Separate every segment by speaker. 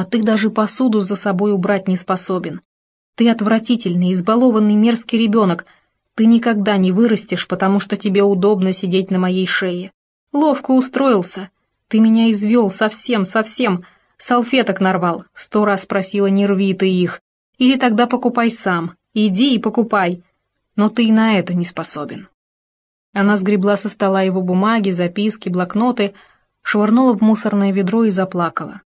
Speaker 1: а ты даже посуду за собой убрать не способен. Ты отвратительный, избалованный мерзкий ребенок. Ты никогда не вырастешь, потому что тебе удобно сидеть на моей шее. Ловко устроился. Ты меня извел совсем, совсем. Салфеток нарвал. Сто раз просила, не рви ты их. Или тогда покупай сам. Иди и покупай. Но ты и на это не способен. Она сгребла со стола его бумаги, записки, блокноты, швырнула в мусорное ведро и заплакала.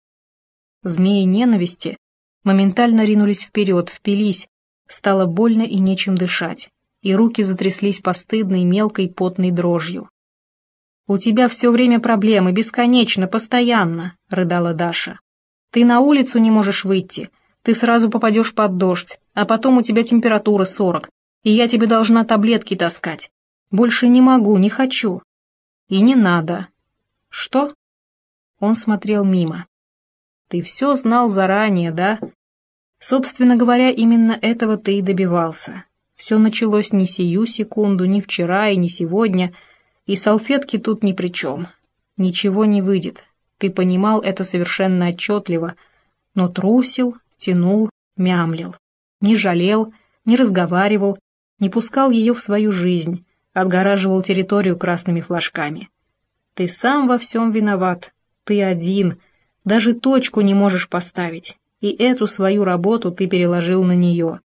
Speaker 1: Змеи ненависти моментально ринулись вперед, впились, стало больно и нечем дышать, и руки затряслись постыдной, мелкой, потной дрожью. «У тебя все время проблемы, бесконечно, постоянно», — рыдала Даша. «Ты на улицу не можешь выйти, ты сразу попадешь под дождь, а потом у тебя температура сорок, и я тебе должна таблетки таскать. Больше не могу, не хочу». «И не надо». «Что?» Он смотрел мимо. Ты все знал заранее, да? Собственно говоря, именно этого ты и добивался. Все началось не сию секунду, не вчера и не сегодня, и салфетки тут ни при чем. Ничего не выйдет. Ты понимал это совершенно отчетливо, но трусил, тянул, мямлил. Не жалел, не разговаривал, не пускал ее в свою жизнь, отгораживал территорию красными флажками. Ты сам во всем виноват. Ты один — даже точку не можешь поставить, и эту свою работу ты переложил на нее.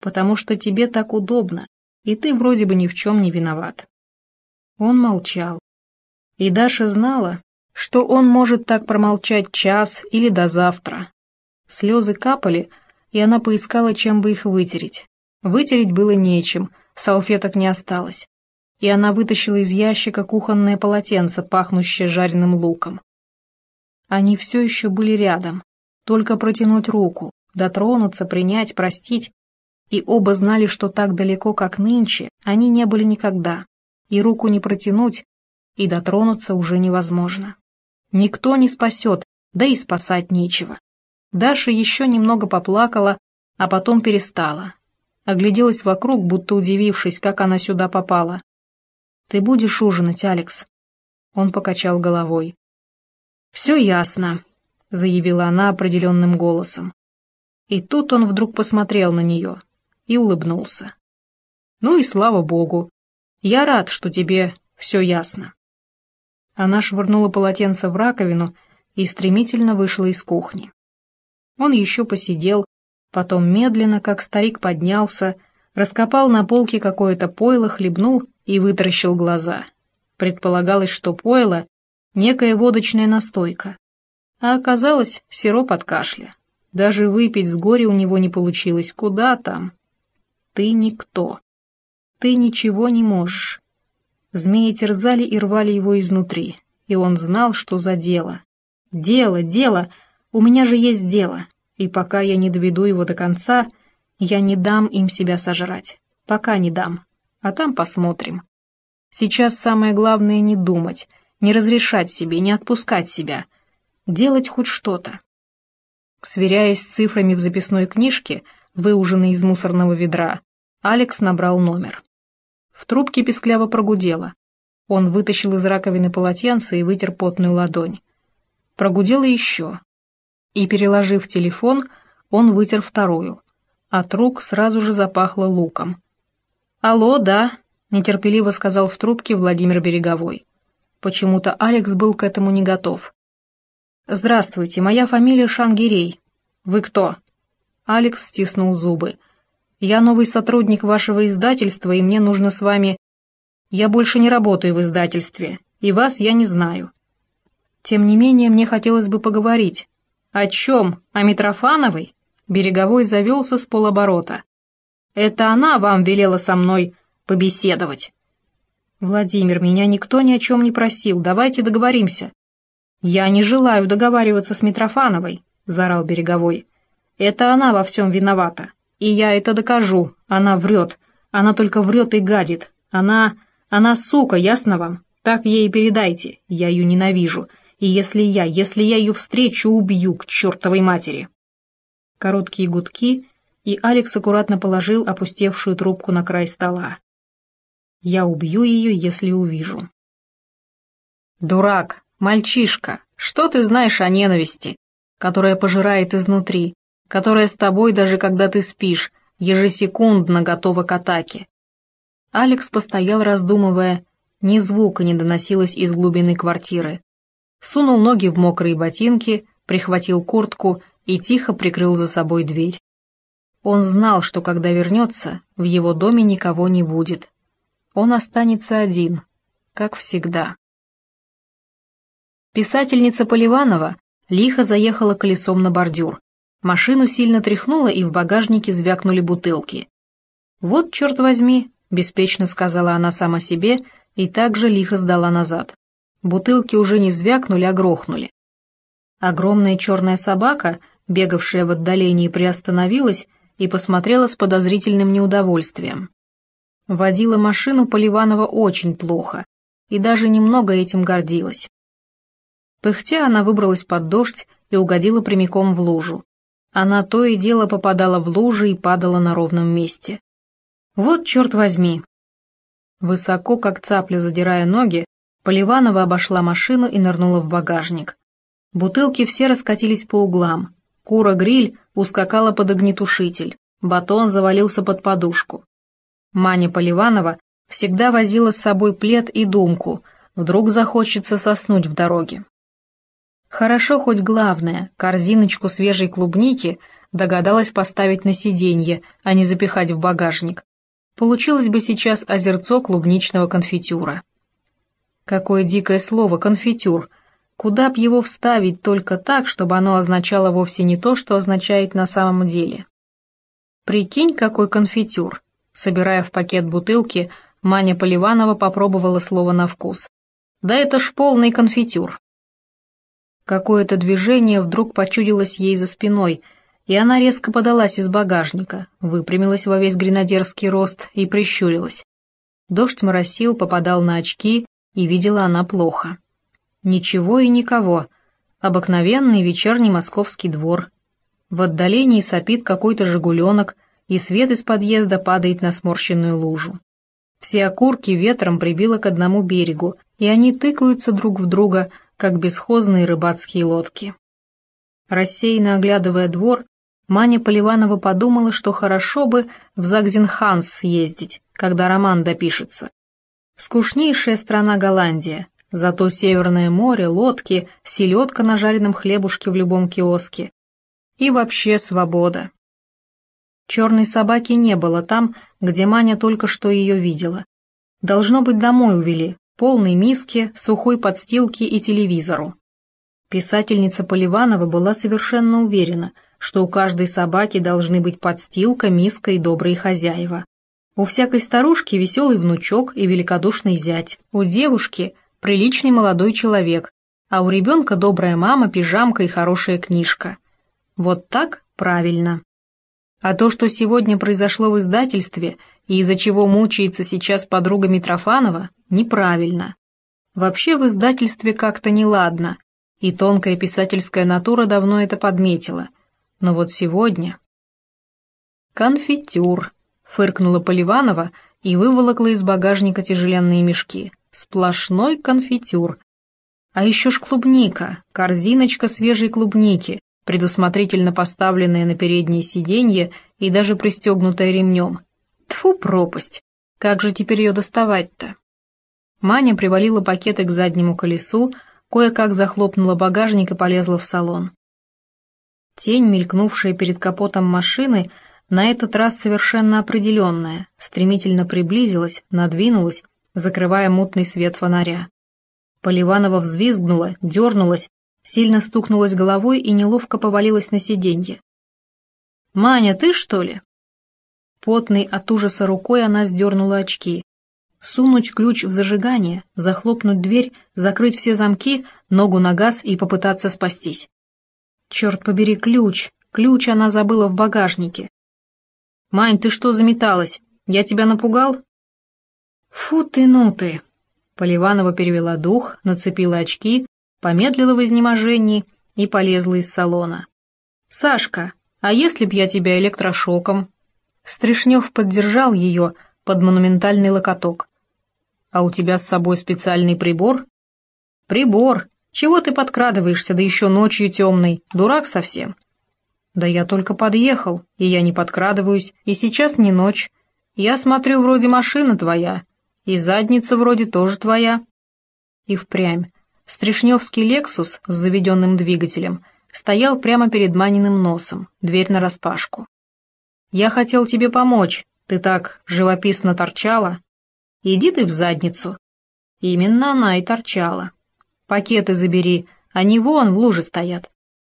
Speaker 1: Потому что тебе так удобно, и ты вроде бы ни в чем не виноват. Он молчал. И Даша знала, что он может так промолчать час или до завтра. Слезы капали, и она поискала, чем бы их вытереть. Вытереть было нечем, салфеток не осталось. И она вытащила из ящика кухонное полотенце, пахнущее жареным луком. Они все еще были рядом. Только протянуть руку, дотронуться, принять, простить. И оба знали, что так далеко, как нынче, они не были никогда. И руку не протянуть, и дотронуться уже невозможно. Никто не спасет, да и спасать нечего. Даша еще немного поплакала, а потом перестала. Огляделась вокруг, будто удивившись, как она сюда попала. «Ты будешь ужинать, Алекс?» Он покачал головой. «Все ясно», — заявила она определенным голосом. И тут он вдруг посмотрел на нее и улыбнулся. «Ну и слава богу. Я рад, что тебе все ясно». Она швырнула полотенце в раковину и стремительно вышла из кухни. Он еще посидел, потом медленно, как старик, поднялся, раскопал на полке какое-то пойло, хлебнул и вытаращил глаза. Предполагалось, что пойло некая водочная настойка. А оказалось, сироп от кашля. Даже выпить с горя у него не получилось. Куда там? Ты никто. Ты ничего не можешь. Змеи терзали и рвали его изнутри, и он знал, что за дело. Дело, дело, у меня же есть дело, и пока я не доведу его до конца, я не дам им себя сожрать. Пока не дам, а там посмотрим. Сейчас самое главное не думать — не разрешать себе, не отпускать себя, делать хоть что-то. Сверяясь с цифрами в записной книжке, выуженной из мусорного ведра, Алекс набрал номер. В трубке пескляво прогудело. Он вытащил из раковины полотенце и вытер потную ладонь. Прогудело еще. И, переложив телефон, он вытер вторую. От рук сразу же запахло луком. «Алло, да», — нетерпеливо сказал в трубке Владимир Береговой. Почему-то Алекс был к этому не готов. «Здравствуйте, моя фамилия Шангирей. Вы кто?» Алекс стиснул зубы. «Я новый сотрудник вашего издательства, и мне нужно с вами...» «Я больше не работаю в издательстве, и вас я не знаю». «Тем не менее, мне хотелось бы поговорить». «О чем? О Митрофановой?» Береговой завелся с полоборота. «Это она вам велела со мной побеседовать». «Владимир, меня никто ни о чем не просил, давайте договоримся». «Я не желаю договариваться с Митрофановой», — заорал Береговой. «Это она во всем виновата. И я это докажу. Она врет. Она только врет и гадит. Она... Она сука, ясно вам? Так ей передайте. Я ее ненавижу. И если я, если я ее встречу, убью к чертовой матери». Короткие гудки, и Алекс аккуратно положил опустевшую трубку на край стола. Я убью ее, если увижу. Дурак, мальчишка, что ты знаешь о ненависти? которая пожирает изнутри, которая с тобой даже когда ты спишь, ежесекундно готова к атаке. Алекс постоял, раздумывая, ни звука не доносилось из глубины квартиры. Сунул ноги в мокрые ботинки, прихватил куртку и тихо прикрыл за собой дверь. Он знал, что когда вернется, в его доме никого не будет. Он останется один, как всегда. Писательница Поливанова лихо заехала колесом на бордюр. Машину сильно тряхнуло, и в багажнике звякнули бутылки. «Вот, черт возьми», — беспечно сказала она сама себе, и также лихо сдала назад. Бутылки уже не звякнули, а грохнули. Огромная черная собака, бегавшая в отдалении, приостановилась и посмотрела с подозрительным неудовольствием. Водила машину Поливанова очень плохо, и даже немного этим гордилась. Пыхтя она выбралась под дождь и угодила прямиком в лужу. Она то и дело попадала в лужи и падала на ровном месте. Вот черт возьми. Высоко, как цапля задирая ноги, Поливанова обошла машину и нырнула в багажник. Бутылки все раскатились по углам. Кура-гриль ускакала под огнетушитель. Батон завалился под подушку. Маня Поливанова всегда возила с собой плед и думку. Вдруг захочется соснуть в дороге. Хорошо хоть главное, корзиночку свежей клубники догадалась поставить на сиденье, а не запихать в багажник. Получилось бы сейчас озерцо клубничного конфитюра. Какое дикое слово «конфитюр», Куда б его вставить только так, чтобы оно означало вовсе не то, что означает на самом деле? Прикинь, какой конфитюр. Собирая в пакет бутылки, Маня Поливанова попробовала слово на вкус. Да это ж полный конфитюр. Какое-то движение вдруг почудилось ей за спиной, и она резко подалась из багажника, выпрямилась во весь гренадерский рост и прищурилась. Дождь моросил, попадал на очки, и видела она плохо. Ничего и никого. Обыкновенный вечерний московский двор. В отдалении сопит какой-то жигуленок, и свет из подъезда падает на сморщенную лужу. Все окурки ветром прибило к одному берегу, и они тыкаются друг в друга, как бесхозные рыбацкие лодки. Рассеянно оглядывая двор, Маня Поливанова подумала, что хорошо бы в Загзенханс съездить, когда роман допишется. Скучнейшая страна Голландия, зато Северное море, лодки, селедка на жареном хлебушке в любом киоске. И вообще свобода. Черной собаки не было там, где Маня только что ее видела. Должно быть, домой увели, полной миске, сухой подстилке и телевизору. Писательница Поливанова была совершенно уверена, что у каждой собаки должны быть подстилка, миска и добрые хозяева. У всякой старушки веселый внучок и великодушный зять, у девушки приличный молодой человек, а у ребенка добрая мама, пижамка и хорошая книжка. Вот так правильно. А то, что сегодня произошло в издательстве и из-за чего мучается сейчас подруга Митрофанова, неправильно. Вообще в издательстве как-то неладно, и тонкая писательская натура давно это подметила. Но вот сегодня... «Конфитюр», — фыркнула Поливанова и выволокла из багажника тяжеленные мешки. «Сплошной конфитюр. А еще ж клубника, корзиночка свежей клубники, предусмотрительно поставленная на переднее сиденье и даже пристегнутая ремнем. Тфу, пропасть! Как же теперь ее доставать-то? Маня привалила пакеты к заднему колесу, кое-как захлопнула багажник и полезла в салон. Тень, мелькнувшая перед капотом машины, на этот раз совершенно определенная, стремительно приблизилась, надвинулась, закрывая мутный свет фонаря. Поливанова взвизгнула, дернулась, сильно стукнулась головой и неловко повалилась на сиденье. «Маня, ты что ли?» Потной от ужаса рукой она сдернула очки. Сунуть ключ в зажигание, захлопнуть дверь, закрыть все замки, ногу на газ и попытаться спастись. Черт побери, ключ! Ключ она забыла в багажнике. «Мань, ты что заметалась? Я тебя напугал?» «Фу ты, ну ты!» Поливанова перевела дух, нацепила очки, помедлила в изнеможении и полезла из салона. «Сашка, а если б я тебя электрошоком?» Стришнев поддержал ее под монументальный локоток. «А у тебя с собой специальный прибор?» «Прибор. Чего ты подкрадываешься, да еще ночью темной? Дурак совсем. Да я только подъехал, и я не подкрадываюсь, и сейчас не ночь. Я смотрю, вроде машина твоя, и задница вроде тоже твоя. И впрямь. Стришневский «Лексус» с заведенным двигателем стоял прямо перед Маниным носом, дверь нараспашку. «Я хотел тебе помочь, ты так живописно торчала. Иди ты в задницу». Именно она и торчала. Пакеты забери, они вон в луже стоят.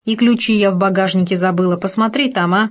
Speaker 1: И ключи я в багажнике забыла, посмотри там, а.